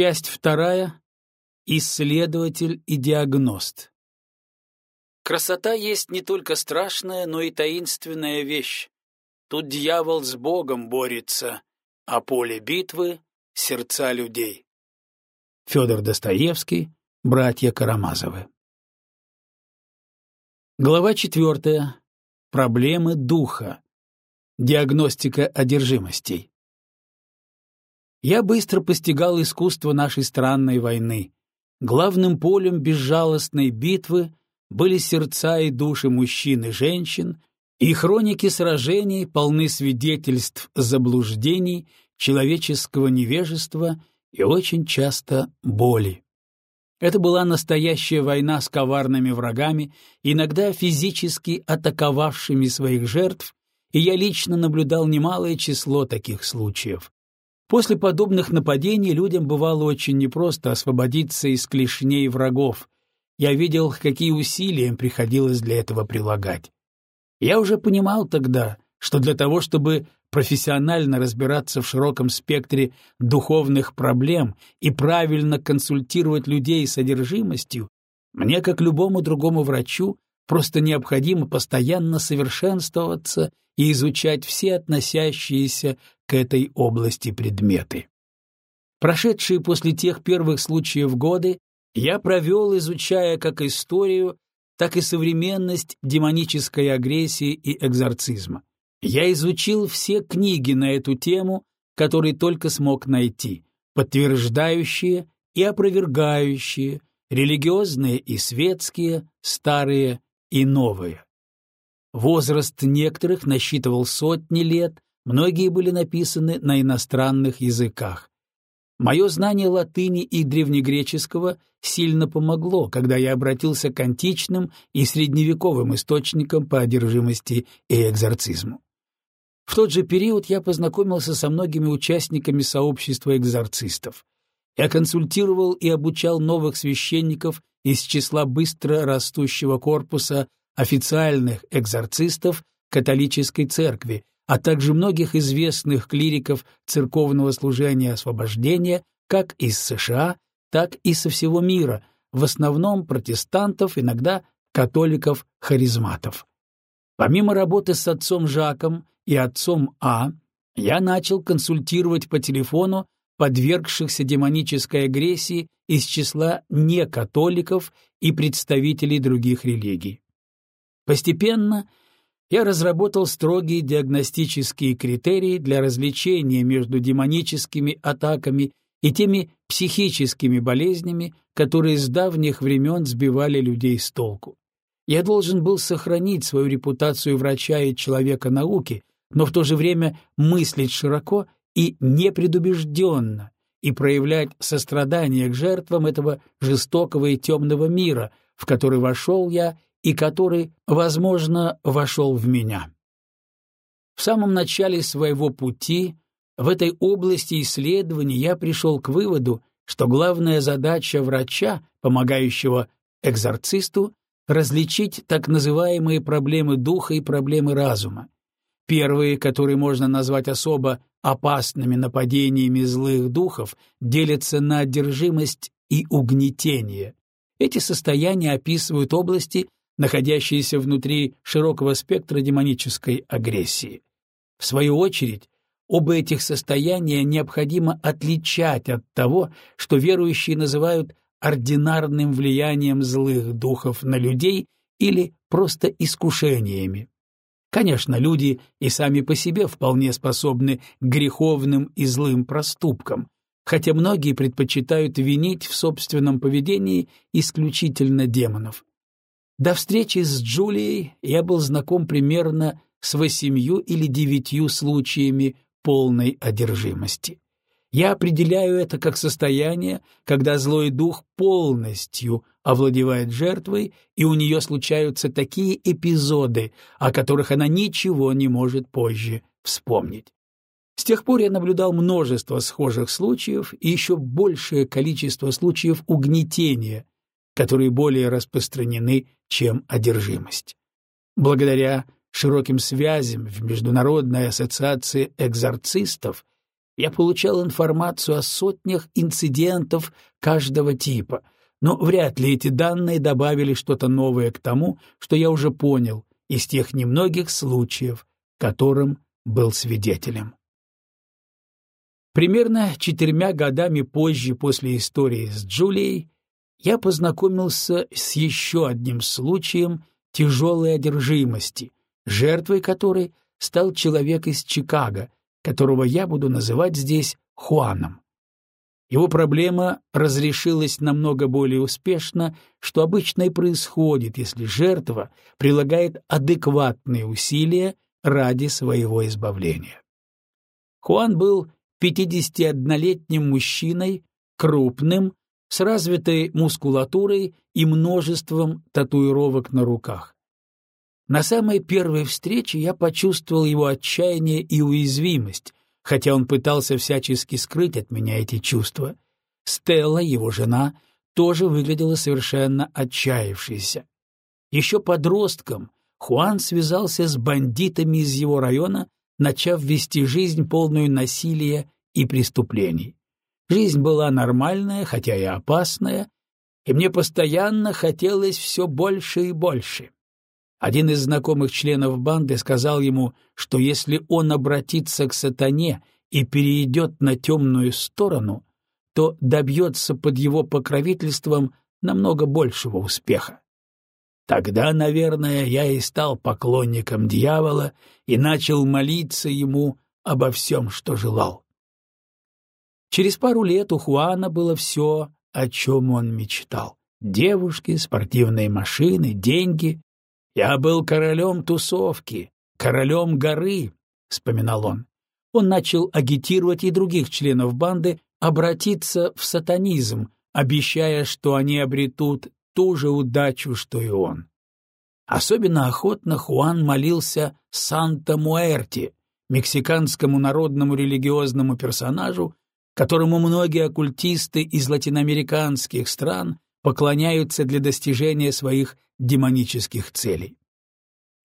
Часть вторая. Исследователь и диагност. Красота есть не только страшная, но и таинственная вещь. Тут дьявол с Богом борется, а поле битвы — сердца людей. Федор Достоевский, братья Карамазовы. Глава четвертая. Проблемы духа. Диагностика одержимостей. Я быстро постигал искусство нашей странной войны. Главным полем безжалостной битвы были сердца и души мужчин и женщин, и хроники сражений полны свидетельств заблуждений, человеческого невежества и очень часто боли. Это была настоящая война с коварными врагами, иногда физически атаковавшими своих жертв, и я лично наблюдал немалое число таких случаев. После подобных нападений людям бывало очень непросто освободиться из клешней врагов. Я видел, какие усилия им приходилось для этого прилагать. Я уже понимал тогда, что для того, чтобы профессионально разбираться в широком спектре духовных проблем и правильно консультировать людей с одержимостью, мне, как любому другому врачу, просто необходимо постоянно совершенствоваться и изучать все относящиеся к этой области предметы. Прошедшие после тех первых случаев годы я провел, изучая как историю, так и современность демонической агрессии и экзорцизма. Я изучил все книги на эту тему, которые только смог найти, подтверждающие и опровергающие, религиозные и светские, старые и новые. Возраст некоторых насчитывал сотни лет, многие были написаны на иностранных языках. Мое знание латыни и древнегреческого сильно помогло, когда я обратился к античным и средневековым источникам по одержимости и экзорцизму. В тот же период я познакомился со многими участниками сообщества экзорцистов. Я консультировал и обучал новых священников из числа быстро растущего корпуса официальных экзорцистов католической церкви, а также многих известных клириков церковного служения освобождения как из США, так и со всего мира, в основном протестантов, иногда католиков-харизматов. Помимо работы с отцом Жаком и отцом А, я начал консультировать по телефону подвергшихся демонической агрессии из числа некатоликов и представителей других религий. Постепенно я разработал строгие диагностические критерии для различения между демоническими атаками и теми психическими болезнями, которые с давних времен сбивали людей с толку. Я должен был сохранить свою репутацию врача и человека науки, но в то же время мыслить широко и непредубежденно и проявлять сострадание к жертвам этого жестокого и темного мира, в который вошел я и который, возможно, вошел в меня. В самом начале своего пути в этой области исследований я пришел к выводу, что главная задача врача, помогающего экзорцисту, различить так называемые проблемы духа и проблемы разума. Первые, которые можно назвать особо опасными нападениями злых духов, делятся на одержимость и угнетение. Эти состояния описывают области, находящиеся внутри широкого спектра демонической агрессии. В свою очередь, оба этих состояния необходимо отличать от того, что верующие называют ординарным влиянием злых духов на людей или просто искушениями. Конечно, люди и сами по себе вполне способны к греховным и злым проступкам, хотя многие предпочитают винить в собственном поведении исключительно демонов. До встречи с Джулией я был знаком примерно с восемью или девятью случаями полной одержимости. Я определяю это как состояние, когда злой дух полностью овладевает жертвой, и у нее случаются такие эпизоды, о которых она ничего не может позже вспомнить. С тех пор я наблюдал множество схожих случаев и еще большее количество случаев угнетения, которые более распространены, чем одержимость. Благодаря широким связям в Международной ассоциации экзорцистов я получал информацию о сотнях инцидентов каждого типа, но вряд ли эти данные добавили что-то новое к тому, что я уже понял из тех немногих случаев, которым был свидетелем. Примерно четырьмя годами позже после истории с Джулией я познакомился с еще одним случаем тяжелой одержимости, жертвой которой стал человек из Чикаго, которого я буду называть здесь Хуаном. Его проблема разрешилась намного более успешно, что обычно и происходит, если жертва прилагает адекватные усилия ради своего избавления. Хуан был 51-летним мужчиной, крупным, с развитой мускулатурой и множеством татуировок на руках. На самой первой встрече я почувствовал его отчаяние и уязвимость, хотя он пытался всячески скрыть от меня эти чувства. Стелла, его жена, тоже выглядела совершенно отчаявшейся. Еще подростком Хуан связался с бандитами из его района, начав вести жизнь полную насилия и преступлений. Жизнь была нормальная, хотя и опасная, и мне постоянно хотелось все больше и больше. Один из знакомых членов банды сказал ему, что если он обратится к сатане и перейдет на темную сторону, то добьется под его покровительством намного большего успеха. Тогда, наверное, я и стал поклонником дьявола и начал молиться ему обо всем, что желал. Через пару лет у Хуана было все, о чем он мечтал. Девушки, спортивные машины, деньги, «Я был королем тусовки, королем горы», — вспоминал он. Он начал агитировать и других членов банды обратиться в сатанизм, обещая, что они обретут ту же удачу, что и он. Особенно охотно Хуан молился Санта-Муэрти, мексиканскому народному религиозному персонажу, которому многие оккультисты из латиноамериканских стран поклоняются для достижения своих демонических целей.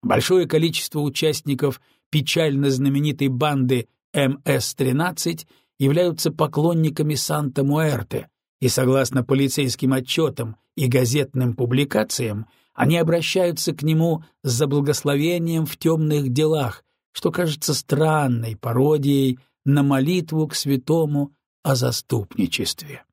Большое количество участников печально знаменитой банды МС-13 являются поклонниками Санта-Муэрте, и, согласно полицейским отчетам и газетным публикациям, они обращаются к нему за благословением в темных делах, что кажется странной пародией на молитву к святому о заступничестве.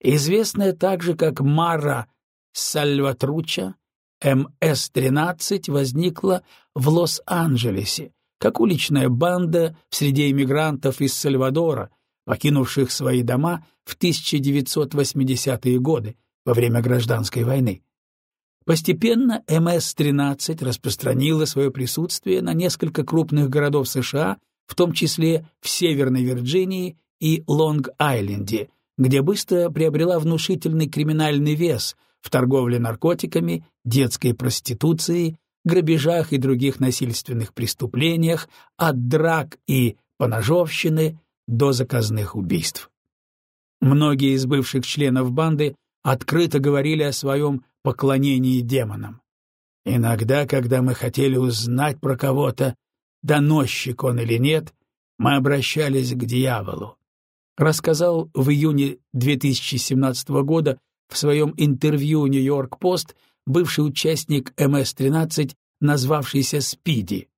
Известная также как Мара Сальватруча, МС-13 возникла в Лос-Анджелесе, как уличная банда в среде иммигрантов из Сальвадора, покинувших свои дома в 1980-е годы во время гражданской войны. Постепенно МС-13 распространила свое присутствие на несколько крупных городов США, в том числе в Северной Вирджинии и Лонг-Айленде, где быстро приобрела внушительный криминальный вес в торговле наркотиками, детской проституции, грабежах и других насильственных преступлениях, от драк и поножовщины до заказных убийств. Многие из бывших членов банды открыто говорили о своем поклонении демонам. Иногда, когда мы хотели узнать про кого-то, доносчик он или нет, мы обращались к дьяволу рассказал в июне 2017 года в своем интервью «Нью-Йорк-Пост» бывший участник МС-13, назвавшийся Спиди.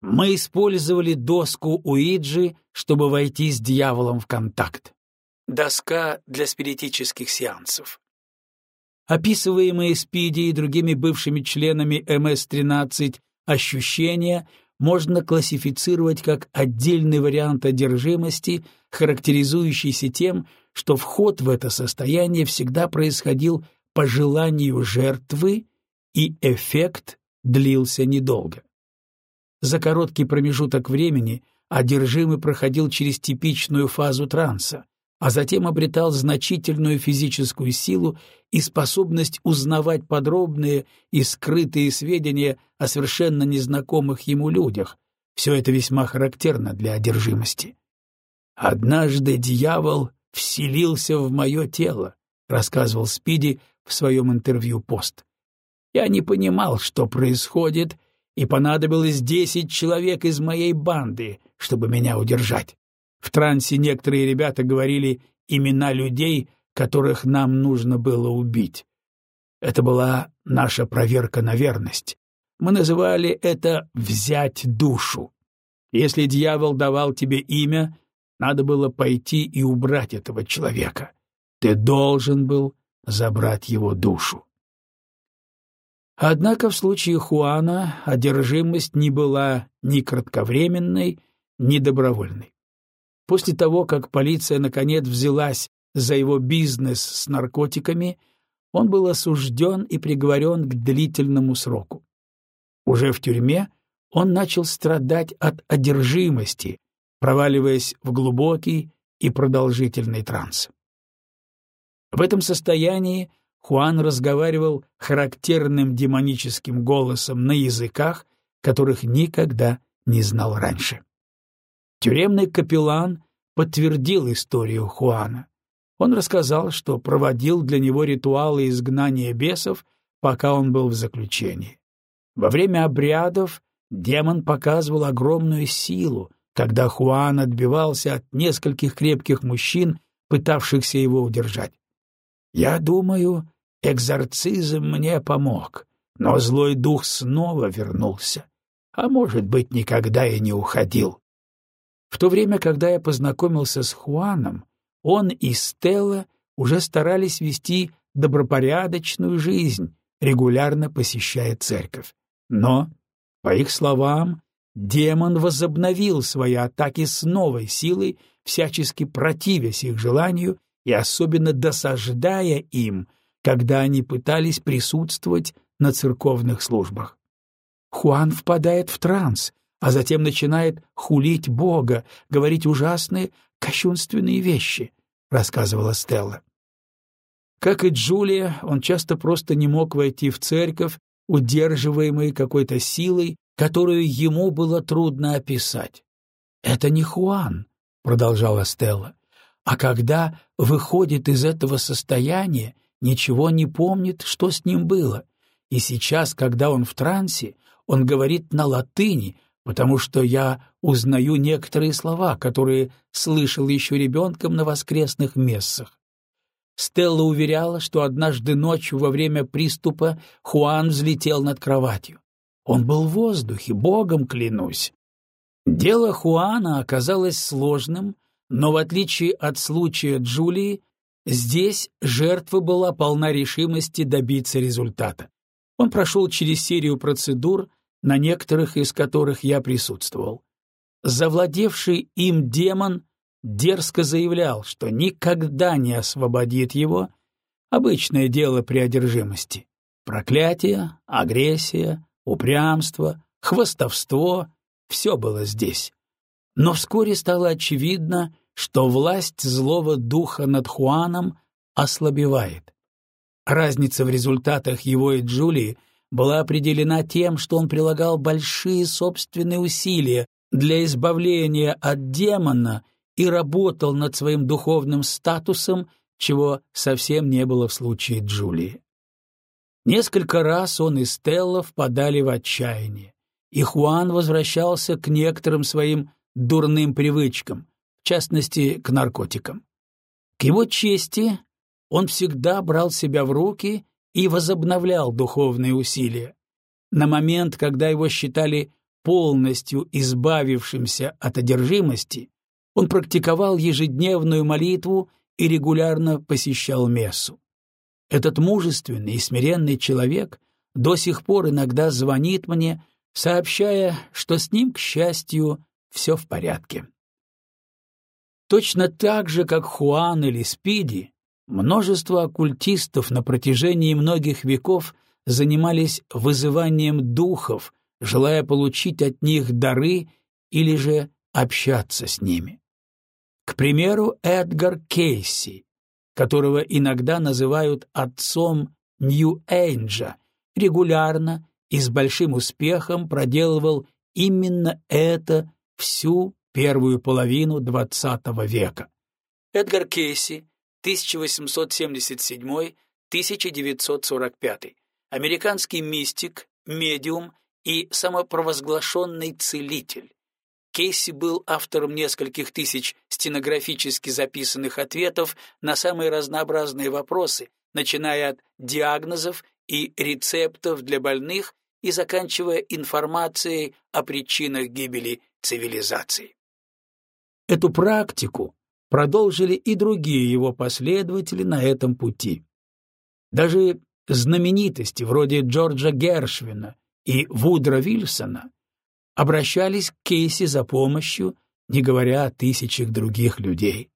«Мы использовали доску Уиджи, чтобы войти с дьяволом в контакт. Доска для спиритических сеансов. Описываемые Спиди и другими бывшими членами МС-13 ощущения можно классифицировать как отдельный вариант одержимости, характеризующийся тем, что вход в это состояние всегда происходил по желанию жертвы, и эффект длился недолго. За короткий промежуток времени одержимый проходил через типичную фазу транса, а затем обретал значительную физическую силу и способность узнавать подробные и скрытые сведения о совершенно незнакомых ему людях. Все это весьма характерно для одержимости. «Однажды дьявол вселился в мое тело», — рассказывал Спиди в своем интервью «Пост». «Я не понимал, что происходит, и понадобилось десять человек из моей банды, чтобы меня удержать. В трансе некоторые ребята говорили имена людей, которых нам нужно было убить. Это была наша проверка на верность. Мы называли это «взять душу». Если дьявол давал тебе имя, надо было пойти и убрать этого человека. Ты должен был забрать его душу. Однако в случае Хуана одержимость не была ни кратковременной, ни добровольной. После того, как полиция наконец взялась за его бизнес с наркотиками, он был осужден и приговорен к длительному сроку. Уже в тюрьме он начал страдать от одержимости, проваливаясь в глубокий и продолжительный транс. В этом состоянии Хуан разговаривал характерным демоническим голосом на языках, которых никогда не знал раньше. Тюремный капеллан подтвердил историю Хуана. Он рассказал, что проводил для него ритуалы изгнания бесов, пока он был в заключении. Во время обрядов демон показывал огромную силу, когда Хуан отбивался от нескольких крепких мужчин, пытавшихся его удержать. Я думаю, экзорцизм мне помог, но злой дух снова вернулся, а может быть, никогда и не уходил. В то время, когда я познакомился с Хуаном, он и Стелла уже старались вести добропорядочную жизнь, регулярно посещая церковь. Но, по их словам, демон возобновил свои атаки с новой силой, всячески противясь их желанию и особенно досаждая им, когда они пытались присутствовать на церковных службах. Хуан впадает в транс, а затем начинает хулить Бога, говорить ужасные, кощунственные вещи, — рассказывала Стелла. Как и Джулия, он часто просто не мог войти в церковь, удерживаемый какой-то силой, которую ему было трудно описать. «Это не Хуан», — продолжала Стелла, «а когда выходит из этого состояния, ничего не помнит, что с ним было, и сейчас, когда он в трансе, он говорит на латыни, потому что я узнаю некоторые слова, которые слышал еще ребенком на воскресных мессах. Стелла уверяла, что однажды ночью во время приступа Хуан взлетел над кроватью. Он был в воздухе, богом клянусь. Дело Хуана оказалось сложным, но в отличие от случая Джулии, здесь жертва была полна решимости добиться результата. Он прошел через серию процедур, на некоторых из которых я присутствовал. Завладевший им демон дерзко заявлял, что никогда не освободит его, обычное дело при одержимости. Проклятие, агрессия, упрямство, хвостовство — все было здесь. Но вскоре стало очевидно, что власть злого духа над Хуаном ослабевает. Разница в результатах его и Джулии — была определена тем, что он прилагал большие собственные усилия для избавления от демона и работал над своим духовным статусом, чего совсем не было в случае Джулии. Несколько раз он и Стелла впадали в отчаяние, и Хуан возвращался к некоторым своим дурным привычкам, в частности, к наркотикам. К его чести он всегда брал себя в руки и возобновлял духовные усилия. На момент, когда его считали полностью избавившимся от одержимости, он практиковал ежедневную молитву и регулярно посещал мессу. Этот мужественный и смиренный человек до сих пор иногда звонит мне, сообщая, что с ним, к счастью, все в порядке. Точно так же, как Хуан или Спиди, Множество оккультистов на протяжении многих веков занимались вызыванием духов, желая получить от них дары или же общаться с ними. К примеру, Эдгар Кейси, которого иногда называют отцом Нью-Эйнджа, регулярно и с большим успехом проделывал именно это всю первую половину XX века. Эдгар Кейси 1877-1945, американский мистик, медиум и самопровозглашенный целитель. Кейси был автором нескольких тысяч стенографически записанных ответов на самые разнообразные вопросы, начиная от диагнозов и рецептов для больных и заканчивая информацией о причинах гибели цивилизации. Эту практику продолжили и другие его последователи на этом пути. Даже знаменитости вроде Джорджа Гершвина и Вудра Вильсона обращались к Кейси за помощью, не говоря о тысячах других людей.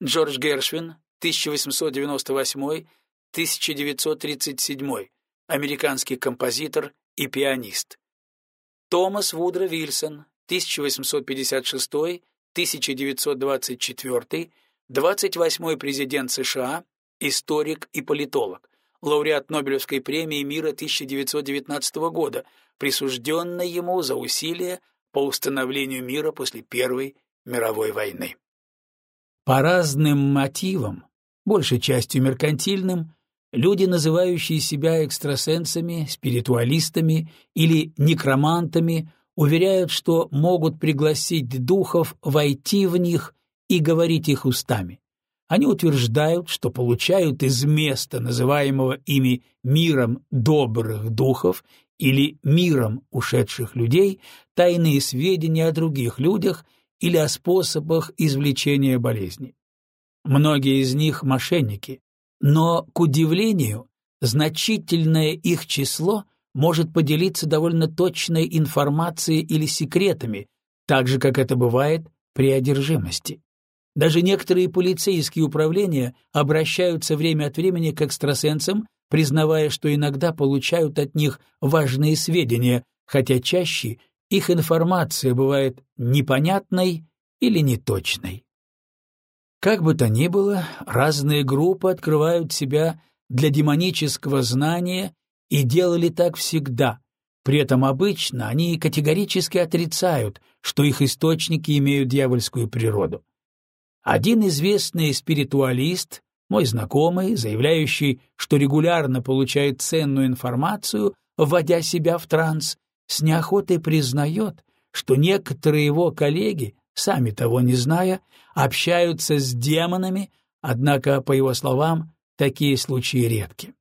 Джордж Гершвин, 1898-1937, американский композитор и пианист. Томас Вудро Вильсон, 1856-1924, 28-й президент США, историк и политолог, лауреат Нобелевской премии мира 1919 года, присужденной ему за усилия по установлению мира после Первой мировой войны. По разным мотивам, большей частью меркантильным, люди, называющие себя экстрасенсами, спиритуалистами или некромантами, уверяют, что могут пригласить духов войти в них и говорить их устами. Они утверждают, что получают из места, называемого ими миром добрых духов или миром ушедших людей, тайные сведения о других людях или о способах извлечения болезни. Многие из них — мошенники, но, к удивлению, значительное их число может поделиться довольно точной информацией или секретами, так же, как это бывает при одержимости. Даже некоторые полицейские управления обращаются время от времени к экстрасенсам, признавая, что иногда получают от них важные сведения, хотя чаще их информация бывает непонятной или неточной. Как бы то ни было, разные группы открывают себя для демонического знания и делали так всегда. При этом обычно они категорически отрицают, что их источники имеют дьявольскую природу. Один известный спиритуалист, мой знакомый, заявляющий, что регулярно получает ценную информацию, вводя себя в транс, с неохотой признает, что некоторые его коллеги, сами того не зная, общаются с демонами, однако, по его словам, такие случаи редки.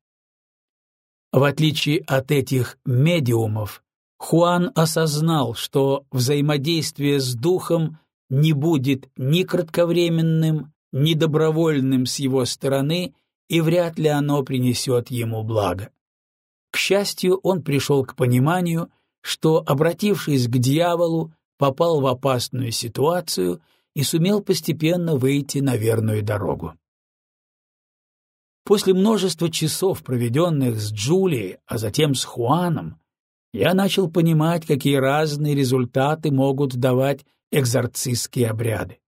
В отличие от этих медиумов, Хуан осознал, что взаимодействие с духом не будет ни кратковременным, ни добровольным с его стороны, и вряд ли оно принесет ему благо. К счастью, он пришел к пониманию, что, обратившись к дьяволу, попал в опасную ситуацию и сумел постепенно выйти на верную дорогу. После множества часов, проведенных с Джулией, а затем с Хуаном, я начал понимать, какие разные результаты могут давать экзорцистские обряды.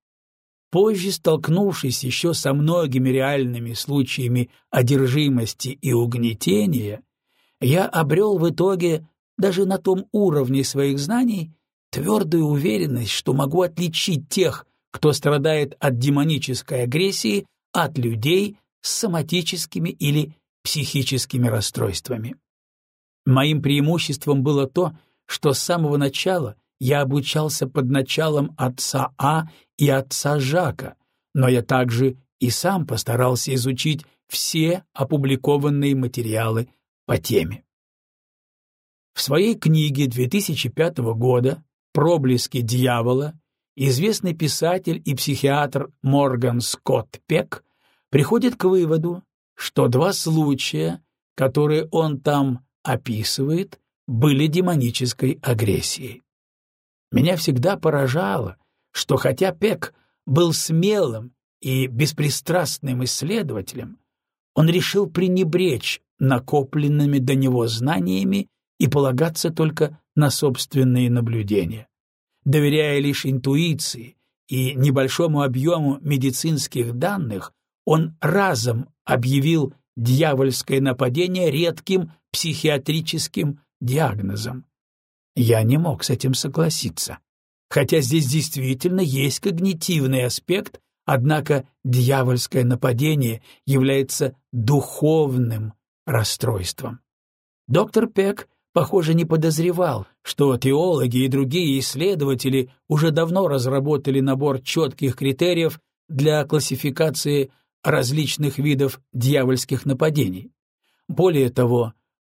Позже, столкнувшись еще со многими реальными случаями одержимости и угнетения, я обрел в итоге даже на том уровне своих знаний твердую уверенность, что могу отличить тех, кто страдает от демонической агрессии, от людей с соматическими или психическими расстройствами. Моим преимуществом было то, что с самого начала я обучался под началом отца А и отца Жака, но я также и сам постарался изучить все опубликованные материалы по теме. В своей книге 2005 года «Проблески дьявола» известный писатель и психиатр Морган Скотт Пек приходит к выводу, что два случая, которые он там описывает, были демонической агрессией. Меня всегда поражало, что хотя Пек был смелым и беспристрастным исследователем, он решил пренебречь накопленными до него знаниями и полагаться только на собственные наблюдения. Доверяя лишь интуиции и небольшому объему медицинских данных, он разом объявил дьявольское нападение редким психиатрическим диагнозом. Я не мог с этим согласиться. Хотя здесь действительно есть когнитивный аспект, однако дьявольское нападение является духовным расстройством. Доктор Пек похоже, не подозревал, что теологи и другие исследователи уже давно разработали набор четких критериев для классификации различных видов дьявольских нападений. Более того,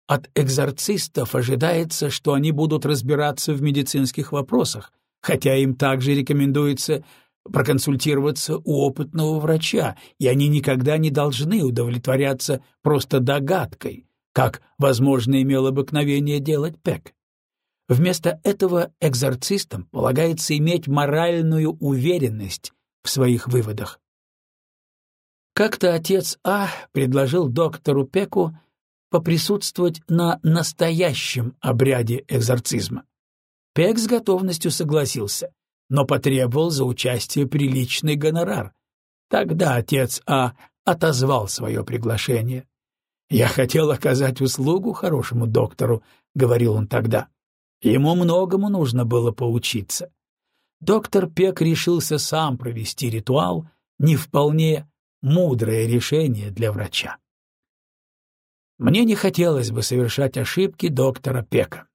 от экзорцистов ожидается, что они будут разбираться в медицинских вопросах, хотя им также рекомендуется проконсультироваться у опытного врача, и они никогда не должны удовлетворяться просто догадкой, как, возможно, имел обыкновение делать Пек. Вместо этого экзорцистам полагается иметь моральную уверенность в своих выводах. Как-то отец А предложил доктору Пеку поприсутствовать на настоящем обряде экзорцизма. Пек с готовностью согласился, но потребовал за участие приличный гонорар. Тогда отец А отозвал свое приглашение. «Я хотел оказать услугу хорошему доктору», — говорил он тогда. Ему многому нужно было поучиться. Доктор Пек решился сам провести ритуал, не вполне мудрое решение для врача. Мне не хотелось бы совершать ошибки доктора Пека.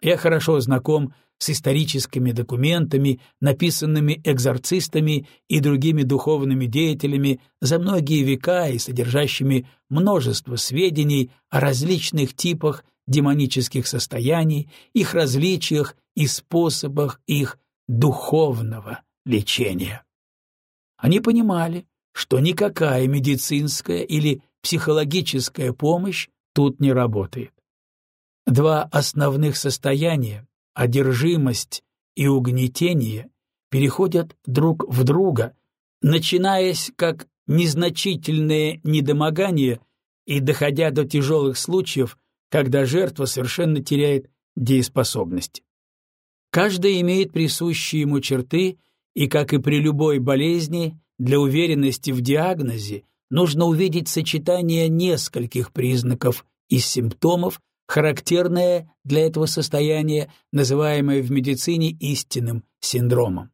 Я хорошо знаком с историческими документами, написанными экзорцистами и другими духовными деятелями за многие века и содержащими множество сведений о различных типах демонических состояний, их различиях и способах их духовного лечения. Они понимали, что никакая медицинская или психологическая помощь тут не работает. Два основных состояния — одержимость и угнетение — переходят друг в друга, начинаясь как незначительное недомогание и доходя до тяжелых случаев, когда жертва совершенно теряет дееспособность. Каждый имеет присущие ему черты, и, как и при любой болезни, для уверенности в диагнозе нужно увидеть сочетание нескольких признаков и симптомов, характерное для этого состояния, называемое в медицине истинным синдромом.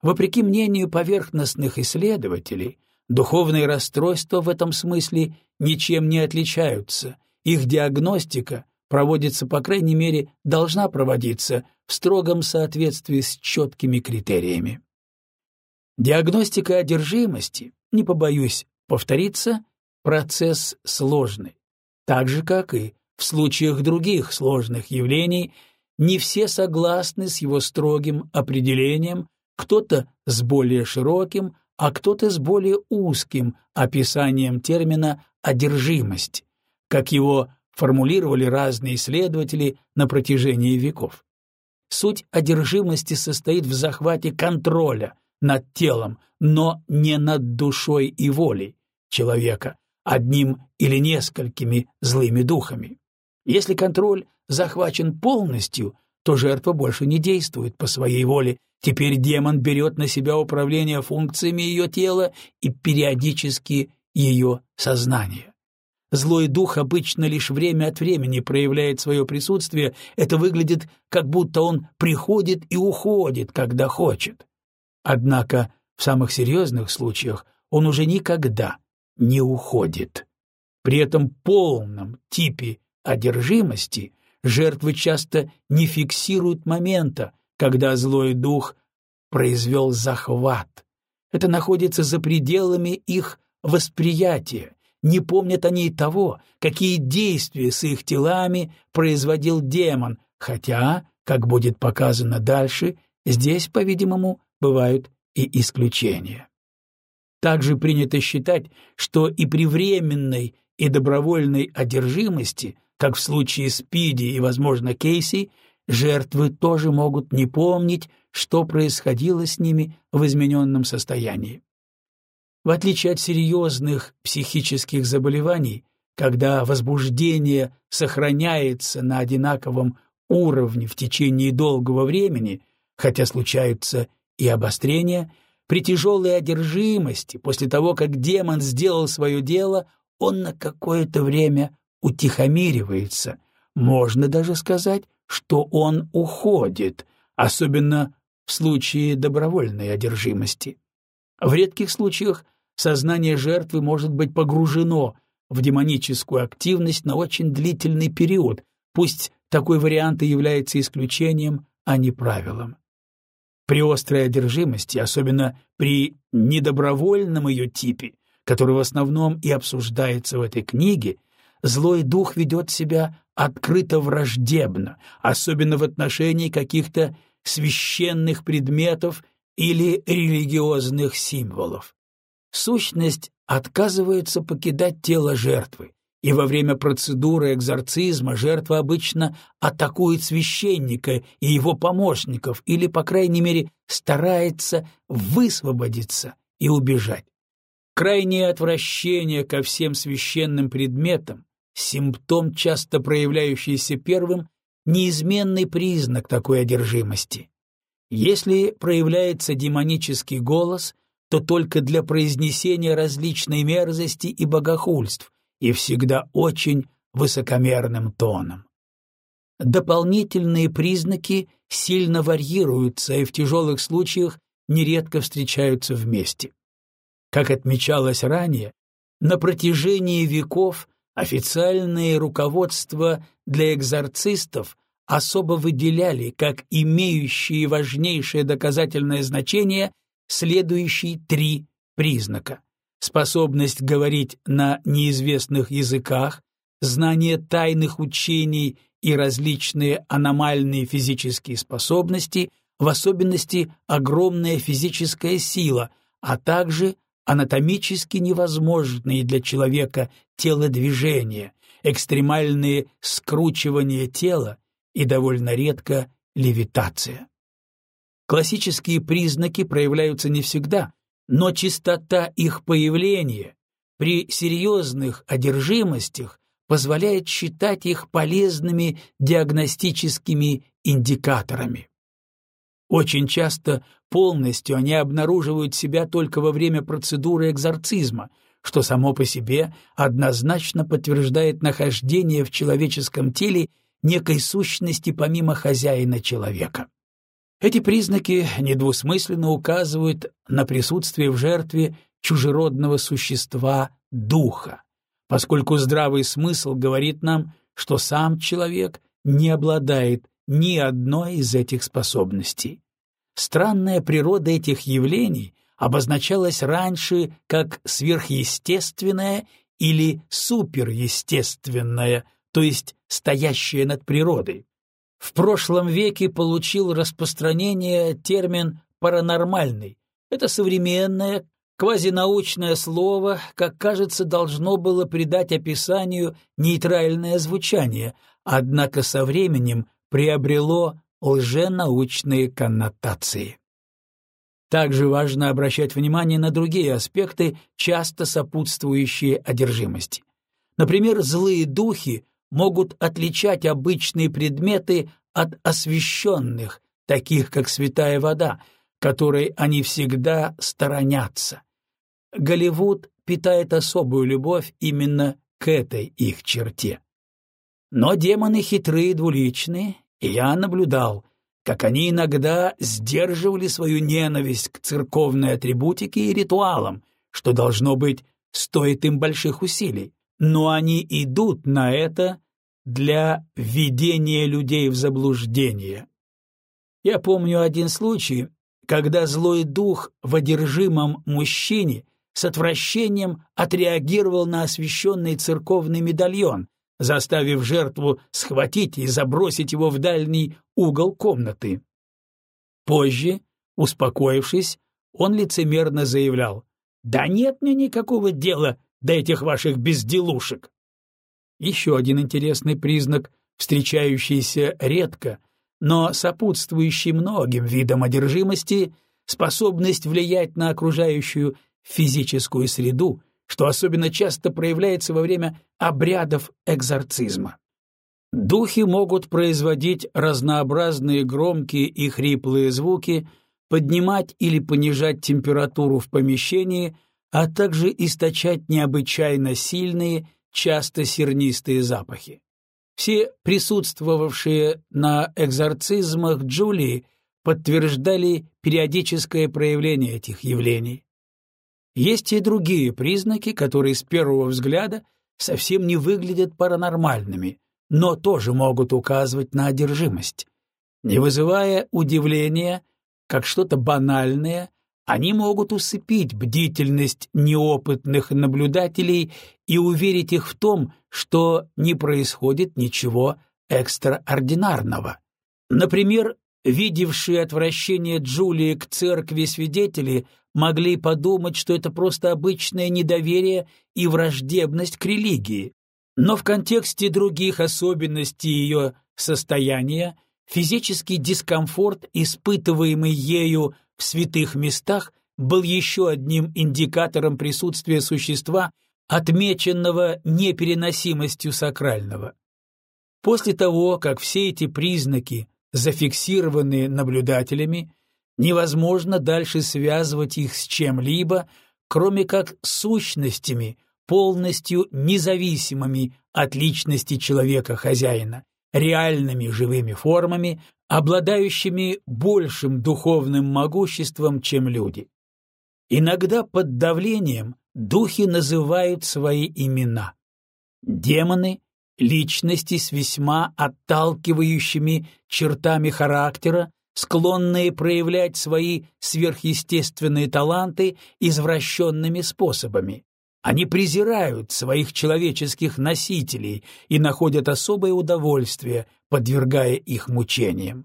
Вопреки мнению поверхностных исследователей, духовные расстройства в этом смысле ничем не отличаются, их диагностика проводится, по крайней мере, должна проводиться в строгом соответствии с четкими критериями. Диагностика одержимости, не побоюсь повториться, процесс сложный. Так же, как и в случаях других сложных явлений, не все согласны с его строгим определением, кто-то с более широким, а кто-то с более узким описанием термина «одержимость», как его формулировали разные исследователи на протяжении веков. Суть одержимости состоит в захвате контроля – над телом, но не над душой и волей человека, одним или несколькими злыми духами. Если контроль захвачен полностью, то жертва больше не действует по своей воле. Теперь демон берет на себя управление функциями ее тела и периодически ее сознание. Злой дух обычно лишь время от времени проявляет свое присутствие, это выглядит, как будто он приходит и уходит, когда хочет. Однако в самых серьезных случаях он уже никогда не уходит. При этом полном типе одержимости жертвы часто не фиксируют момента, когда злой дух произвел захват. Это находится за пределами их восприятия, не помнят они и того, какие действия с их телами производил демон, хотя, как будет показано дальше, здесь, по-видимому, бывают и исключения. Также принято считать, что и при временной и добровольной одержимости, как в случае с Пиди и, возможно, Кейси, жертвы тоже могут не помнить, что происходило с ними в измененном состоянии. В отличие от серьезных психических заболеваний, когда возбуждение сохраняется на одинаковом уровне в течение долгого времени, хотя случаются и обострения, при тяжелой одержимости, после того, как демон сделал свое дело, он на какое-то время утихомиривается. Можно даже сказать, что он уходит, особенно в случае добровольной одержимости. В редких случаях сознание жертвы может быть погружено в демоническую активность на очень длительный период, пусть такой вариант и является исключением, а не правилом. При острой одержимости, особенно при недобровольном ее типе, который в основном и обсуждается в этой книге, злой дух ведет себя открыто враждебно, особенно в отношении каких-то священных предметов или религиозных символов. Сущность отказывается покидать тело жертвы, и во время процедуры экзорцизма жертва обычно атакует священника и его помощников или, по крайней мере, старается высвободиться и убежать. Крайнее отвращение ко всем священным предметам, симптом, часто проявляющийся первым, неизменный признак такой одержимости. Если проявляется демонический голос, то только для произнесения различной мерзости и богохульств, и всегда очень высокомерным тоном. Дополнительные признаки сильно варьируются и в тяжелых случаях нередко встречаются вместе. Как отмечалось ранее, на протяжении веков официальные руководства для экзорцистов особо выделяли как имеющие важнейшее доказательное значение следующие три признака способность говорить на неизвестных языках, знание тайных учений и различные аномальные физические способности, в особенности огромная физическая сила, а также анатомически невозможные для человека телодвижения, экстремальные скручивания тела и довольно редко левитация. Классические признаки проявляются не всегда, но частота их появления при серьезных одержимостях позволяет считать их полезными диагностическими индикаторами. Очень часто полностью они обнаруживают себя только во время процедуры экзорцизма, что само по себе однозначно подтверждает нахождение в человеческом теле некой сущности помимо хозяина человека. Эти признаки недвусмысленно указывают на присутствие в жертве чужеродного существа духа, поскольку здравый смысл говорит нам, что сам человек не обладает ни одной из этих способностей. Странная природа этих явлений обозначалась раньше как сверхъестественное или суперестественное, то есть стоящее над природой. В прошлом веке получил распространение термин «паранормальный». Это современное, квазинаучное слово, как кажется, должно было придать описанию нейтральное звучание, однако со временем приобрело лженаучные коннотации. Также важно обращать внимание на другие аспекты, часто сопутствующие одержимости. Например, злые духи могут отличать обычные предметы от освященных, таких как святая вода, которой они всегда сторонятся. Голливуд питает особую любовь именно к этой их черте. Но демоны хитрые и двуличные, и я наблюдал, как они иногда сдерживали свою ненависть к церковной атрибутике и ритуалам, что, должно быть, стоит им больших усилий но они идут на это для введения людей в заблуждение. Я помню один случай, когда злой дух в одержимом мужчине с отвращением отреагировал на освященный церковный медальон, заставив жертву схватить и забросить его в дальний угол комнаты. Позже, успокоившись, он лицемерно заявлял, «Да нет мне никакого дела до этих ваших безделушек. Еще один интересный признак, встречающийся редко, но сопутствующий многим видам одержимости, способность влиять на окружающую физическую среду, что особенно часто проявляется во время обрядов экзорцизма. Духи могут производить разнообразные громкие и хриплые звуки, поднимать или понижать температуру в помещении, а также источать необычайно сильные, часто сернистые запахи. Все присутствовавшие на экзорцизмах Джулии подтверждали периодическое проявление этих явлений. Есть и другие признаки, которые с первого взгляда совсем не выглядят паранормальными, но тоже могут указывать на одержимость. Не вызывая удивления, как что-то банальное, они могут усыпить бдительность неопытных наблюдателей и уверить их в том, что не происходит ничего экстраординарного. Например, видевшие отвращение Джулии к церкви свидетели могли подумать, что это просто обычное недоверие и враждебность к религии. Но в контексте других особенностей ее состояния физический дискомфорт, испытываемый ею в святых местах, был еще одним индикатором присутствия существа, отмеченного непереносимостью сакрального. После того, как все эти признаки зафиксированы наблюдателями, невозможно дальше связывать их с чем-либо, кроме как сущностями, полностью независимыми от личности человека-хозяина, реальными живыми формами, обладающими большим духовным могуществом, чем люди. Иногда под давлением духи называют свои имена. Демоны — личности с весьма отталкивающими чертами характера, склонные проявлять свои сверхъестественные таланты извращенными способами. Они презирают своих человеческих носителей и находят особое удовольствие, подвергая их мучениям.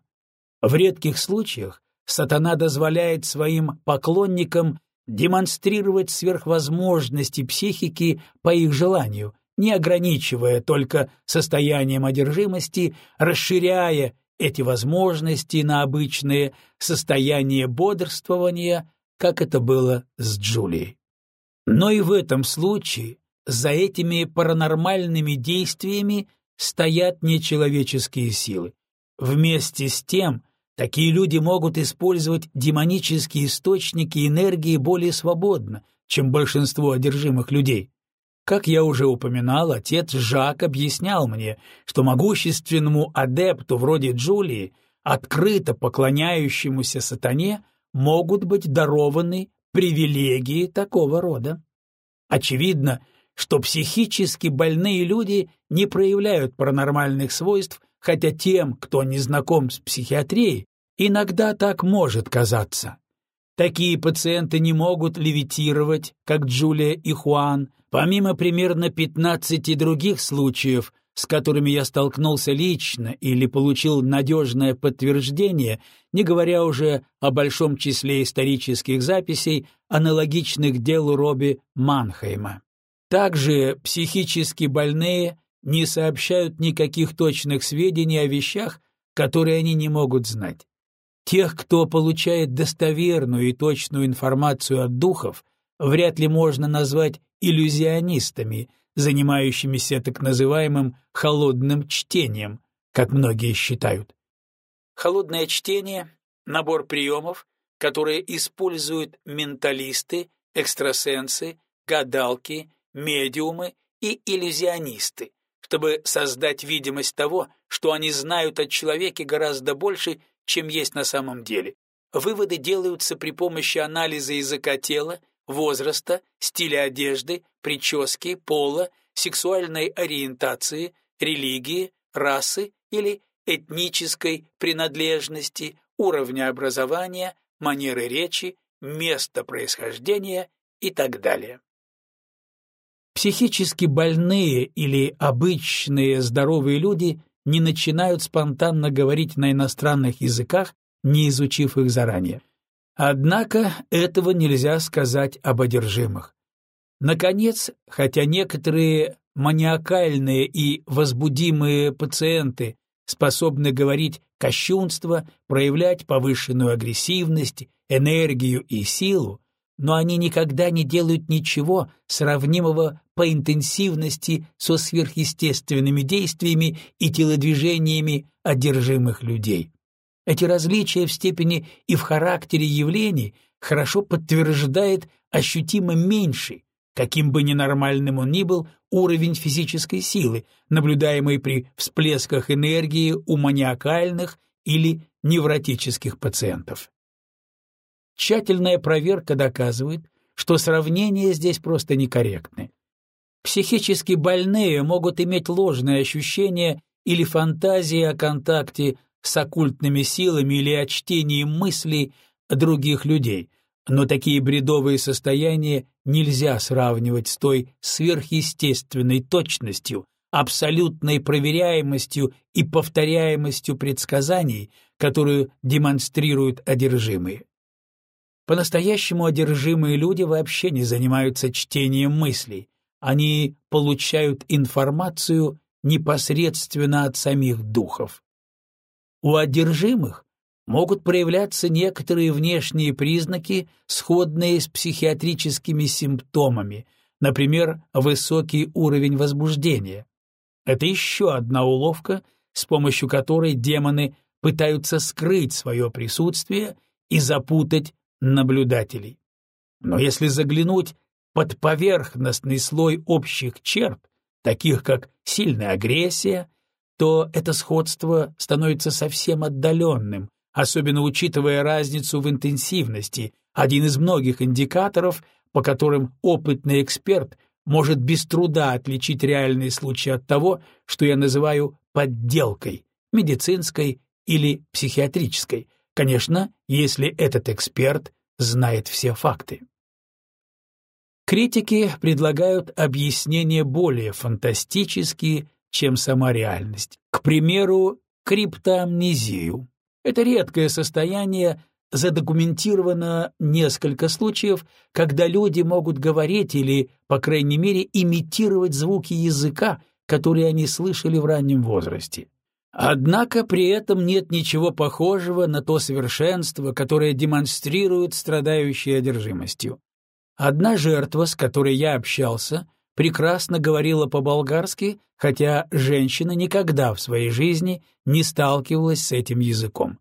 В редких случаях сатана дозволяет своим поклонникам демонстрировать сверхвозможности психики по их желанию, не ограничивая только состоянием одержимости, расширяя эти возможности на обычные состояния бодрствования, как это было с Джулией. Но и в этом случае за этими паранормальными действиями стоят нечеловеческие силы. Вместе с тем, такие люди могут использовать демонические источники энергии более свободно, чем большинство одержимых людей. Как я уже упоминал, отец Жак объяснял мне, что могущественному адепту вроде Джулии, открыто поклоняющемуся сатане, могут быть дарованы привилегии такого рода. Очевидно, что психически больные люди не проявляют паранормальных свойств, хотя тем, кто не знаком с психиатрией, иногда так может казаться. Такие пациенты не могут левитировать, как Джулия и Хуан, помимо примерно 15 других случаев, с которыми я столкнулся лично или получил надежное подтверждение, не говоря уже о большом числе исторических записей, аналогичных делу Робби Манхейма. Также психически больные не сообщают никаких точных сведений о вещах, которые они не могут знать. Тех, кто получает достоверную и точную информацию от духов, вряд ли можно назвать иллюзионистами – занимающимися так называемым холодным чтением, как многие считают. Холодное чтение — набор приемов, которые используют менталисты, экстрасенсы, гадалки, медиумы и иллюзионисты, чтобы создать видимость того, что они знают о человеке гораздо больше, чем есть на самом деле. Выводы делаются при помощи анализа языка тела, возраста, стиля одежды, прически, пола, сексуальной ориентации, религии, расы или этнической принадлежности, уровня образования, манеры речи, места происхождения и так далее. Психически больные или обычные здоровые люди не начинают спонтанно говорить на иностранных языках, не изучив их заранее. Однако этого нельзя сказать об одержимых. Наконец, хотя некоторые маниакальные и возбудимые пациенты способны говорить кощунство, проявлять повышенную агрессивность, энергию и силу, но они никогда не делают ничего сравнимого по интенсивности со сверхъестественными действиями и телодвижениями одержимых людей. Эти различия в степени и в характере явлений хорошо подтверждает ощутимо меньший, каким бы ненормальным он ни был, уровень физической силы, наблюдаемый при всплесках энергии у маниакальных или невротических пациентов. Тщательная проверка доказывает, что сравнения здесь просто некорректны. Психически больные могут иметь ложное ощущение или фантазии о контакте с оккультными силами или о чтении мыслей других людей, но такие бредовые состояния нельзя сравнивать с той сверхъестественной точностью, абсолютной проверяемостью и повторяемостью предсказаний, которую демонстрируют одержимые. По-настоящему одержимые люди вообще не занимаются чтением мыслей, они получают информацию непосредственно от самих духов. У одержимых могут проявляться некоторые внешние признаки, сходные с психиатрическими симптомами, например, высокий уровень возбуждения. Это еще одна уловка, с помощью которой демоны пытаются скрыть свое присутствие и запутать наблюдателей. Но если заглянуть под поверхностный слой общих черт, таких как сильная агрессия, то это сходство становится совсем отдаленным, особенно учитывая разницу в интенсивности, один из многих индикаторов, по которым опытный эксперт может без труда отличить реальный случай от того, что я называю подделкой, медицинской или психиатрической, конечно, если этот эксперт знает все факты. Критики предлагают объяснения более фантастические, чем сама реальность. К примеру, криптоамнезию. Это редкое состояние, задокументировано несколько случаев, когда люди могут говорить или, по крайней мере, имитировать звуки языка, которые они слышали в раннем возрасте. Однако при этом нет ничего похожего на то совершенство, которое демонстрирует страдающие одержимостью. Одна жертва, с которой я общался, прекрасно говорила по-болгарски, хотя женщина никогда в своей жизни не сталкивалась с этим языком.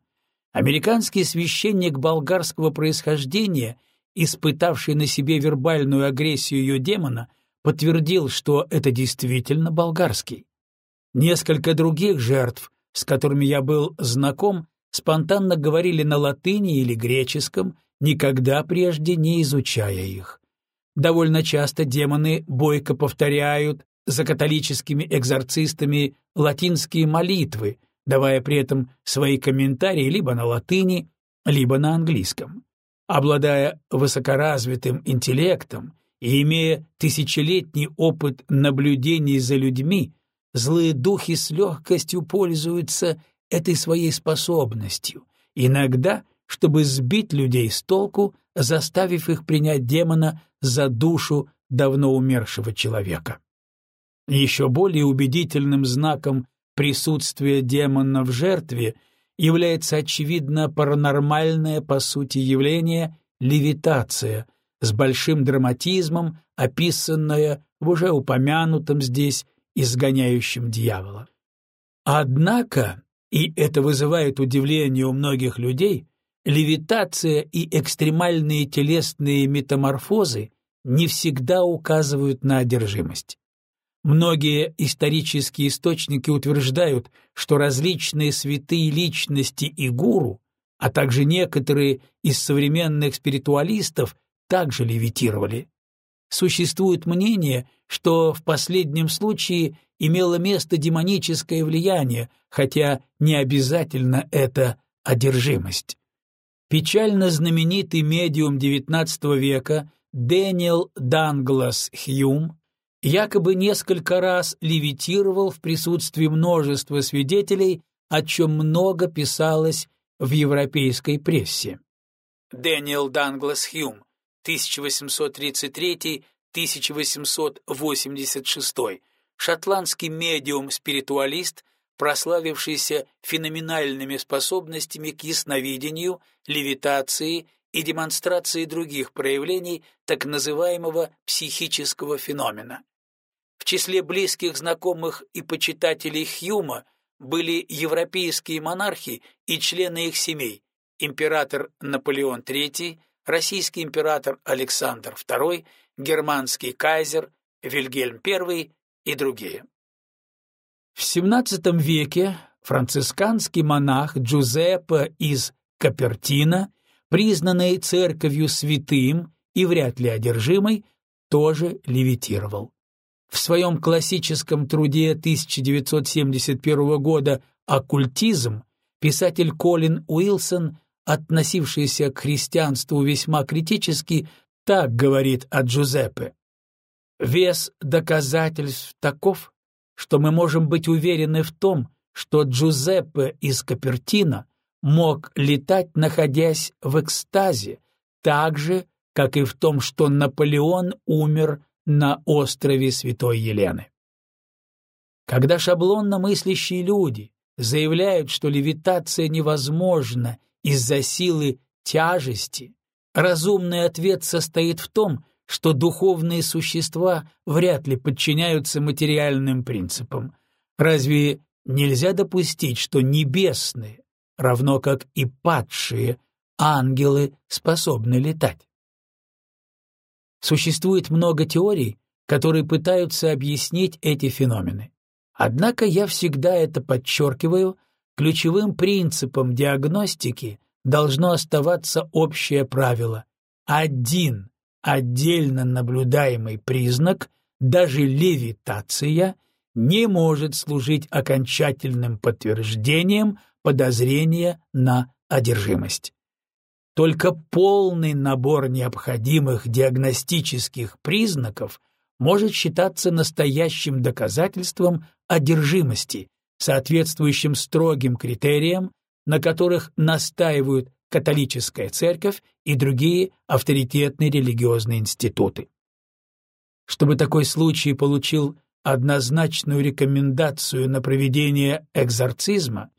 Американский священник болгарского происхождения, испытавший на себе вербальную агрессию ее демона, подтвердил, что это действительно болгарский. Несколько других жертв, с которыми я был знаком, спонтанно говорили на латыни или греческом, никогда прежде не изучая их. Довольно часто демоны бойко повторяют за католическими экзорцистами латинские молитвы, давая при этом свои комментарии либо на латыни, либо на английском. Обладая высокоразвитым интеллектом и имея тысячелетний опыт наблюдений за людьми, злые духи с легкостью пользуются этой своей способностью, иногда чтобы сбить людей с толку, заставив их принять демона за душу давно умершего человека. Еще более убедительным знаком присутствия демона в жертве является очевидно паранормальное по сути явление левитация с большим драматизмом, описанная в уже упомянутом здесь изгоняющем дьявола. Однако, и это вызывает удивление у многих людей, левитация и экстремальные телесные метаморфозы не всегда указывают на одержимость. Многие исторические источники утверждают, что различные святые личности и гуру, а также некоторые из современных спиритуалистов также левитировали. Существует мнение, что в последнем случае имело место демоническое влияние, хотя не обязательно это одержимость. Печально знаменитый медиум XIX века Дэниел Данглас Хьюм якобы несколько раз левитировал в присутствии множества свидетелей, о чем много писалось в европейской прессе. Дэниел Данглас Хьюм, 1833-1886, шотландский медиум-спиритуалист, прославившийся феноменальными способностями к ясновидению, левитации и демонстрации других проявлений так называемого психического феномена. В числе близких знакомых и почитателей Хьюма были европейские монархи и члены их семей, император Наполеон III, российский император Александр II, германский кайзер Вильгельм I и другие. В XVII веке францисканский монах Джузеппе из Капертино, признанный церковью святым и вряд ли одержимый, тоже левитировал. В своем классическом труде 1971 года «Оккультизм» писатель Колин Уилсон, относившийся к христианству весьма критически, так говорит о Джузеппе. «Вес доказательств таков, что мы можем быть уверены в том, что Джузеппе из Капертино мог летать, находясь в экстазе, так же, как и в том, что Наполеон умер на острове Святой Елены. Когда шаблонно мыслящие люди заявляют, что левитация невозможна из-за силы тяжести, разумный ответ состоит в том, что духовные существа вряд ли подчиняются материальным принципам. Разве нельзя допустить, что небесные, равно как и падшие, ангелы способны летать? Существует много теорий, которые пытаются объяснить эти феномены. Однако я всегда это подчеркиваю, ключевым принципом диагностики должно оставаться общее правило. Один отдельно наблюдаемый признак, даже левитация, не может служить окончательным подтверждением подозрения на одержимость. Только полный набор необходимых диагностических признаков может считаться настоящим доказательством одержимости, соответствующим строгим критериям, на которых настаивают католическая церковь и другие авторитетные религиозные институты. Чтобы такой случай получил однозначную рекомендацию на проведение экзорцизма,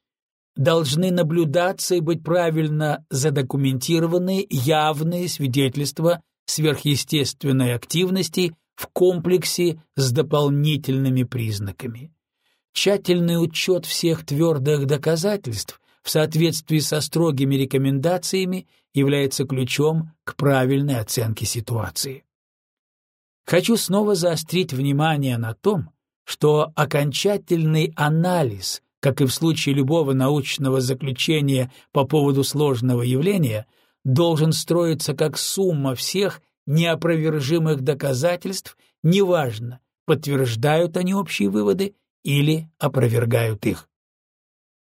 должны наблюдаться и быть правильно задокументированы явные свидетельства сверхъестественной активности в комплексе с дополнительными признаками. Тщательный учет всех твердых доказательств в соответствии со строгими рекомендациями является ключом к правильной оценке ситуации. Хочу снова заострить внимание на том, что окончательный анализ как и в случае любого научного заключения по поводу сложного явления, должен строиться как сумма всех неопровержимых доказательств, неважно, подтверждают они общие выводы или опровергают их.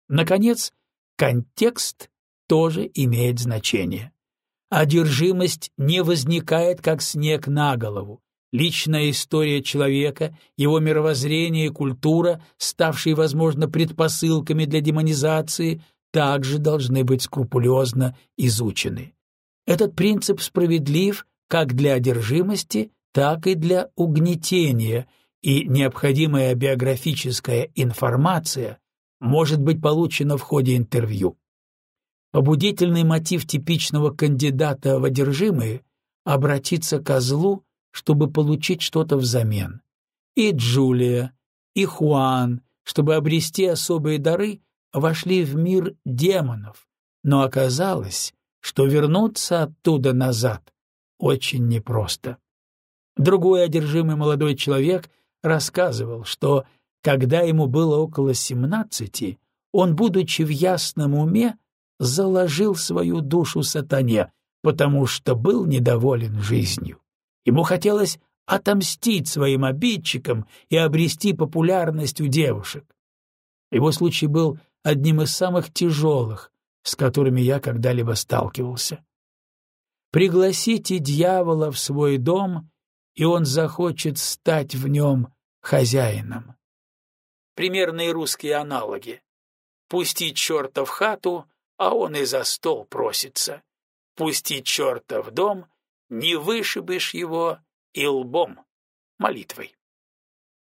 Наконец, контекст тоже имеет значение. Одержимость не возникает как снег на голову, Личная история человека, его мировоззрение и культура, ставшие, возможно, предпосылками для демонизации, также должны быть скрупулезно изучены. Этот принцип справедлив как для одержимости, так и для угнетения, и необходимая биографическая информация может быть получена в ходе интервью. Побудительный мотив типичного кандидата в одержимые — обратиться к злу чтобы получить что-то взамен. И Джулия, и Хуан, чтобы обрести особые дары, вошли в мир демонов, но оказалось, что вернуться оттуда назад очень непросто. Другой одержимый молодой человек рассказывал, что, когда ему было около семнадцати, он, будучи в ясном уме, заложил свою душу сатане, потому что был недоволен жизнью. Ему хотелось отомстить своим обидчикам и обрести популярность у девушек. Его случай был одним из самых тяжелых, с которыми я когда-либо сталкивался. Пригласите дьявола в свой дом, и он захочет стать в нем хозяином. Примерные русские аналоги. Пустить черта в хату, а он и за стол просится. Пустить черта в дом, не вышибешь его и лбом, молитвой.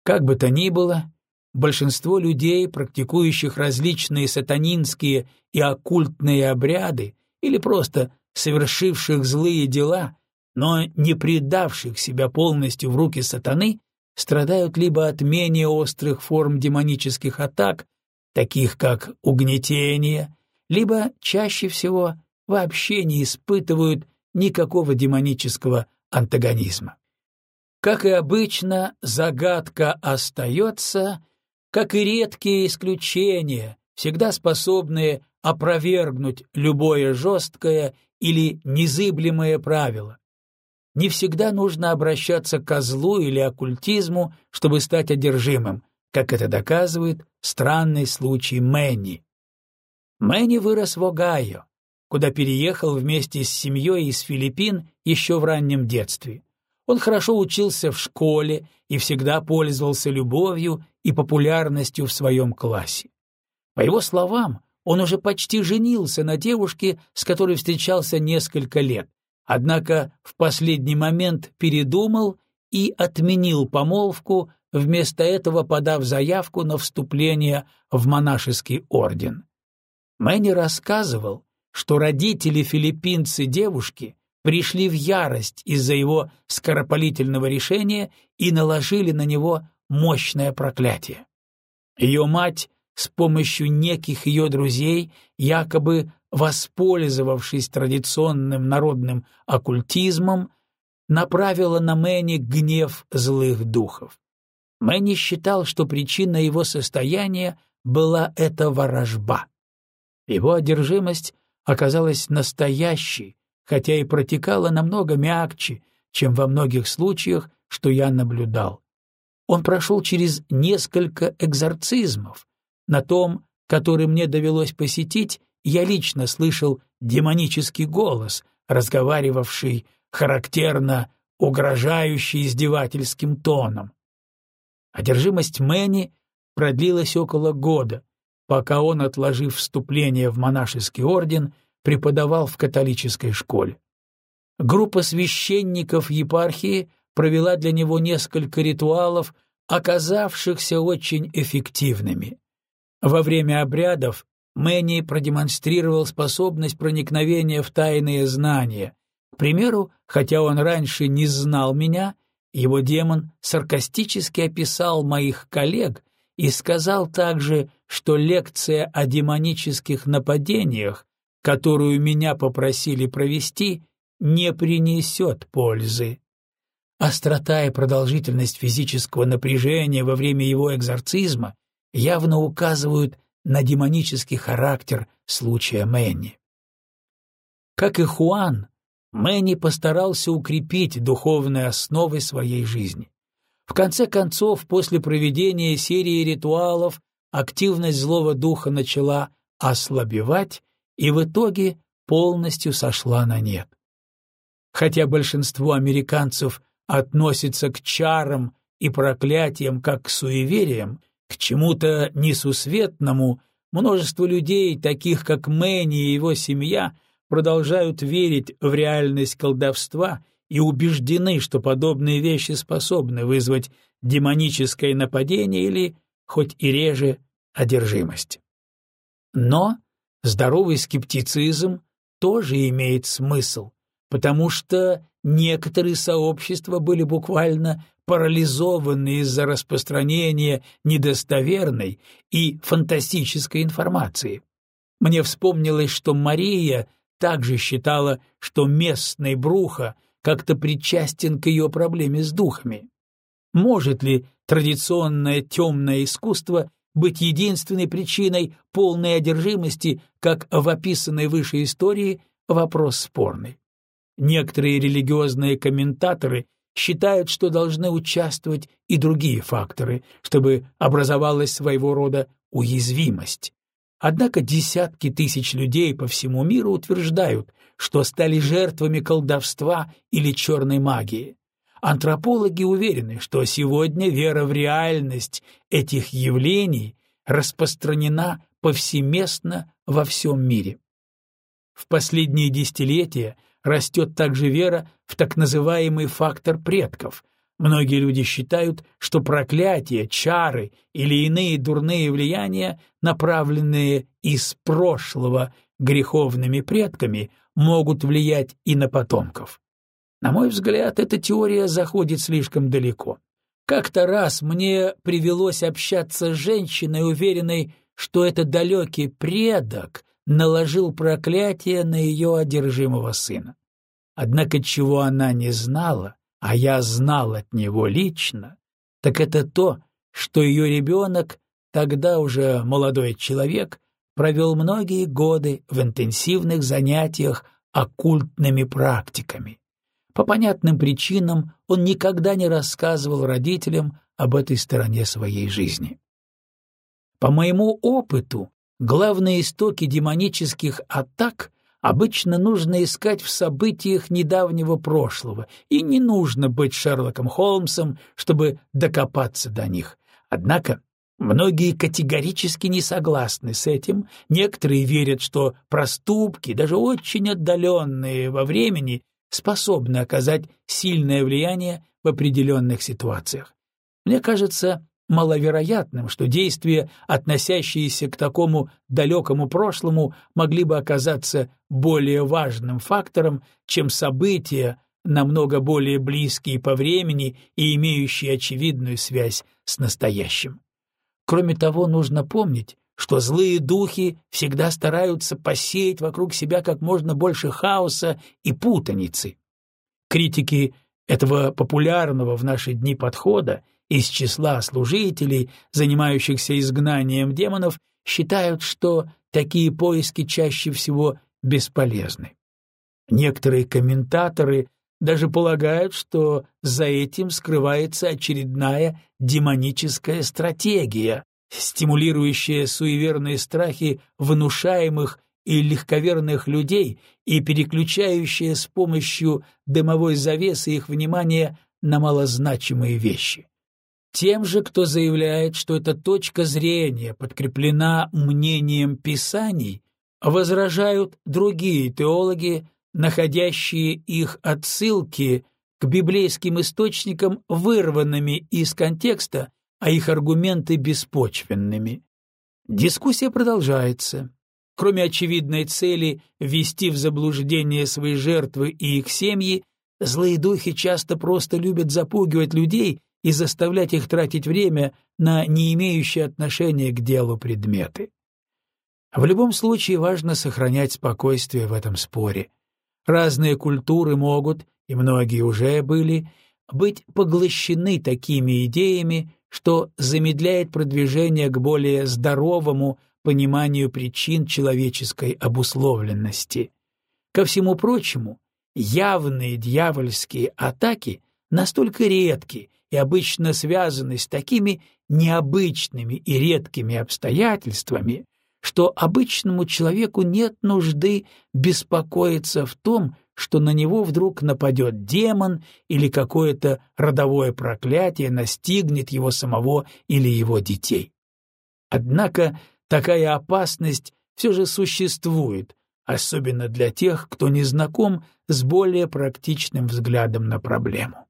Как бы то ни было, большинство людей, практикующих различные сатанинские и оккультные обряды или просто совершивших злые дела, но не предавших себя полностью в руки сатаны, страдают либо от менее острых форм демонических атак, таких как угнетение, либо чаще всего вообще не испытывают никакого демонического антагонизма. Как и обычно, загадка остается, как и редкие исключения, всегда способные опровергнуть любое жесткое или незыблемое правило. Не всегда нужно обращаться к злу или оккультизму, чтобы стать одержимым, как это доказывает странный случай Мэнни. Мэнни вырос в Огайо, куда переехал вместе с семьей из Филиппин еще в раннем детстве. Он хорошо учился в школе и всегда пользовался любовью и популярностью в своем классе. По его словам, он уже почти женился на девушке, с которой встречался несколько лет, однако в последний момент передумал и отменил помолвку, вместо этого подав заявку на вступление в монашеский орден. Мэнни рассказывал, что родители филиппинцы девушки пришли в ярость из-за его скоропалительного решения и наложили на него мощное проклятие. Ее мать с помощью неких ее друзей, якобы воспользовавшись традиционным народным оккультизмом, направила на Мэнни гнев злых духов. Мэнни считал, что причина его состояния была эта ворожба. Его одержимость оказалась настоящей, хотя и протекала намного мягче, чем во многих случаях, что я наблюдал. Он прошел через несколько экзорцизмов, на том, который мне довелось посетить, я лично слышал демонический голос, разговаривавший характерно угрожающий издевательским тоном. Одержимость Мэнни продлилась около года, пока он, отложив вступление в монашеский орден, преподавал в католической школе. Группа священников епархии провела для него несколько ритуалов, оказавшихся очень эффективными. Во время обрядов Мэнни продемонстрировал способность проникновения в тайные знания. К примеру, хотя он раньше не знал меня, его демон саркастически описал моих коллег и сказал также, что лекция о демонических нападениях, которую меня попросили провести, не принесет пользы. Острота и продолжительность физического напряжения во время его экзорцизма явно указывают на демонический характер случая Мэнни. Как и Хуан, Мэнни постарался укрепить духовные основы своей жизни. В конце концов, после проведения серии ритуалов, активность злого духа начала ослабевать и в итоге полностью сошла на нет. Хотя большинство американцев относится к чарам и проклятиям как к суевериям, чему-то несусветному множество людей, таких как Мэнни и его семья, продолжают верить в реальность колдовства и убеждены, что подобные вещи способны вызвать демоническое нападение или, хоть и реже, одержимость. Но здоровый скептицизм тоже имеет смысл, потому что некоторые сообщества были буквально парализованы из-за распространения недостоверной и фантастической информации. Мне вспомнилось, что Мария также считала, что местный Бруха как-то причастен к ее проблеме с духами. Может ли традиционное темное искусство быть единственной причиной полной одержимости, как в описанной выше истории, вопрос спорный. Некоторые религиозные комментаторы считают, что должны участвовать и другие факторы, чтобы образовалась своего рода уязвимость. Однако десятки тысяч людей по всему миру утверждают, что стали жертвами колдовства или черной магии. Антропологи уверены, что сегодня вера в реальность этих явлений распространена повсеместно во всем мире. В последние десятилетия растет также вера в так называемый фактор предков. Многие люди считают, что проклятия, чары или иные дурные влияния, направленные из прошлого греховными предками, могут влиять и на потомков. На мой взгляд, эта теория заходит слишком далеко. Как-то раз мне привелось общаться с женщиной, уверенной, что это далекий предок наложил проклятие на ее одержимого сына. Однако чего она не знала, а я знал от него лично, так это то, что ее ребенок, тогда уже молодой человек, провел многие годы в интенсивных занятиях оккультными практиками. По понятным причинам он никогда не рассказывал родителям об этой стороне своей жизни. По моему опыту, главные истоки демонических атак обычно нужно искать в событиях недавнего прошлого, и не нужно быть Шерлоком Холмсом, чтобы докопаться до них. Однако многие категорически не согласны с этим, некоторые верят, что проступки, даже очень отдаленные во времени, способны оказать сильное влияние в определенных ситуациях. Мне кажется маловероятным, что действия, относящиеся к такому далекому прошлому, могли бы оказаться более важным фактором, чем события, намного более близкие по времени и имеющие очевидную связь с настоящим. Кроме того, нужно помнить, что злые духи всегда стараются посеять вокруг себя как можно больше хаоса и путаницы. Критики этого популярного в наши дни подхода из числа служителей, занимающихся изгнанием демонов, считают, что такие поиски чаще всего бесполезны. Некоторые комментаторы даже полагают, что за этим скрывается очередная демоническая стратегия, стимулирующая суеверные страхи внушаемых и легковерных людей и переключающая с помощью дымовой завесы их внимание на малозначимые вещи. Тем же, кто заявляет, что эта точка зрения подкреплена мнением Писаний, возражают другие теологи, находящие их отсылки к библейским источникам вырванными из контекста, а их аргументы беспочвенными. Дискуссия продолжается. Кроме очевидной цели ввести в заблуждение свои жертвы и их семьи, злые духи часто просто любят запугивать людей и заставлять их тратить время на не имеющие отношения к делу предметы. В любом случае важно сохранять спокойствие в этом споре. Разные культуры могут, и многие уже были, быть поглощены такими идеями, что замедляет продвижение к более здоровому пониманию причин человеческой обусловленности. Ко всему прочему, явные дьявольские атаки настолько редки и обычно связаны с такими необычными и редкими обстоятельствами, что обычному человеку нет нужды беспокоиться в том, что на него вдруг нападет демон или какое-то родовое проклятие настигнет его самого или его детей. Однако такая опасность все же существует, особенно для тех, кто не знаком с более практичным взглядом на проблему.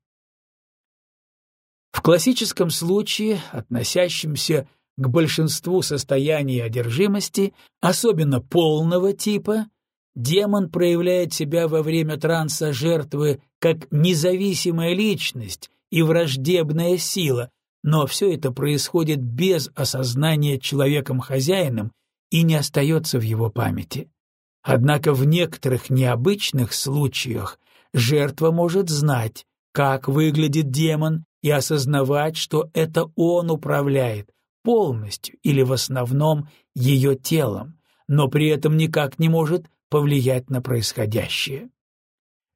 В классическом случае, относящемся к большинству состояний одержимости, особенно полного типа, демон проявляет себя во время транса жертвы как независимая личность и враждебная сила, но все это происходит без осознания человеком-хозяином и не остается в его памяти. Однако в некоторых необычных случаях жертва может знать, как выглядит демон, и осознавать, что это он управляет, полностью или в основном ее телом, но при этом никак не может повлиять на происходящее.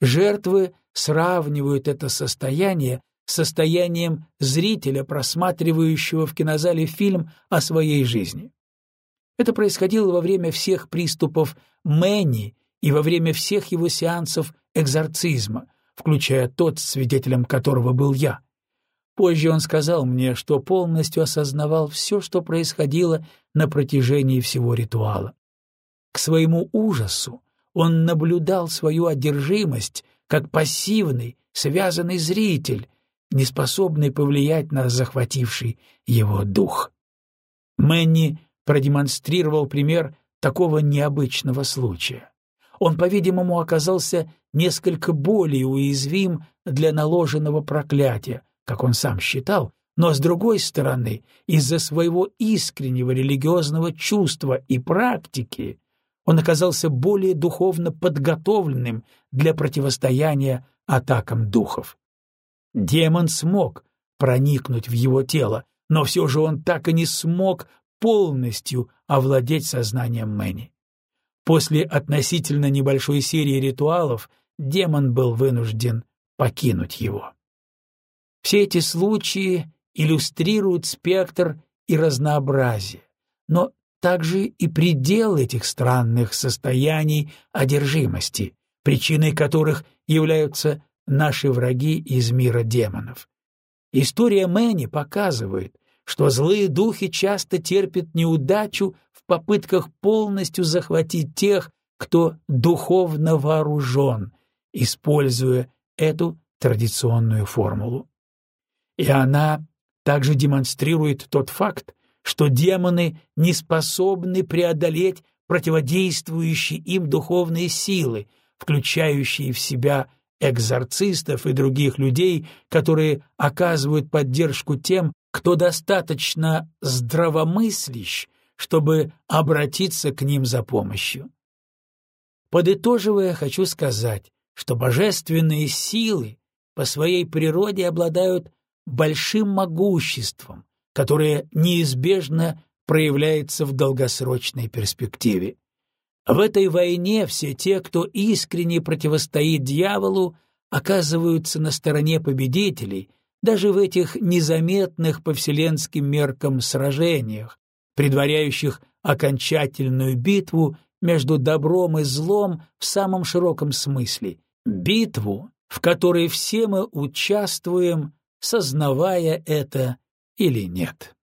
Жертвы сравнивают это состояние с состоянием зрителя, просматривающего в кинозале фильм о своей жизни. Это происходило во время всех приступов Мэнни и во время всех его сеансов экзорцизма, включая тот, свидетелем которого был я. Позже он сказал мне, что полностью осознавал все, что происходило на протяжении всего ритуала. К своему ужасу он наблюдал свою одержимость как пассивный, связанный зритель, неспособный повлиять на захвативший его дух. Мэнни продемонстрировал пример такого необычного случая. Он, по-видимому, оказался несколько более уязвим для наложенного проклятия, как он сам считал, но, с другой стороны, из-за своего искреннего религиозного чувства и практики он оказался более духовно подготовленным для противостояния атакам духов. Демон смог проникнуть в его тело, но все же он так и не смог полностью овладеть сознанием Мэнни. После относительно небольшой серии ритуалов демон был вынужден покинуть его. Все эти случаи иллюстрируют спектр и разнообразие, но также и предел этих странных состояний одержимости, причиной которых являются наши враги из мира демонов. История Мэнни показывает, что злые духи часто терпят неудачу в попытках полностью захватить тех, кто духовно вооружен, используя эту традиционную формулу. И она также демонстрирует тот факт, что демоны не способны преодолеть противодействующие им духовные силы, включающие в себя экзорцистов и других людей, которые оказывают поддержку тем, кто достаточно здравомыслящ, чтобы обратиться к ним за помощью. Подытоживая, хочу сказать, что божественные силы по своей природе обладают большим могуществом, которое неизбежно проявляется в долгосрочной перспективе. В этой войне все те, кто искренне противостоит дьяволу, оказываются на стороне победителей, даже в этих незаметных по вселенским меркам сражениях, предваряющих окончательную битву между добром и злом в самом широком смысле, битву, в которой все мы участвуем, сознавая это или нет.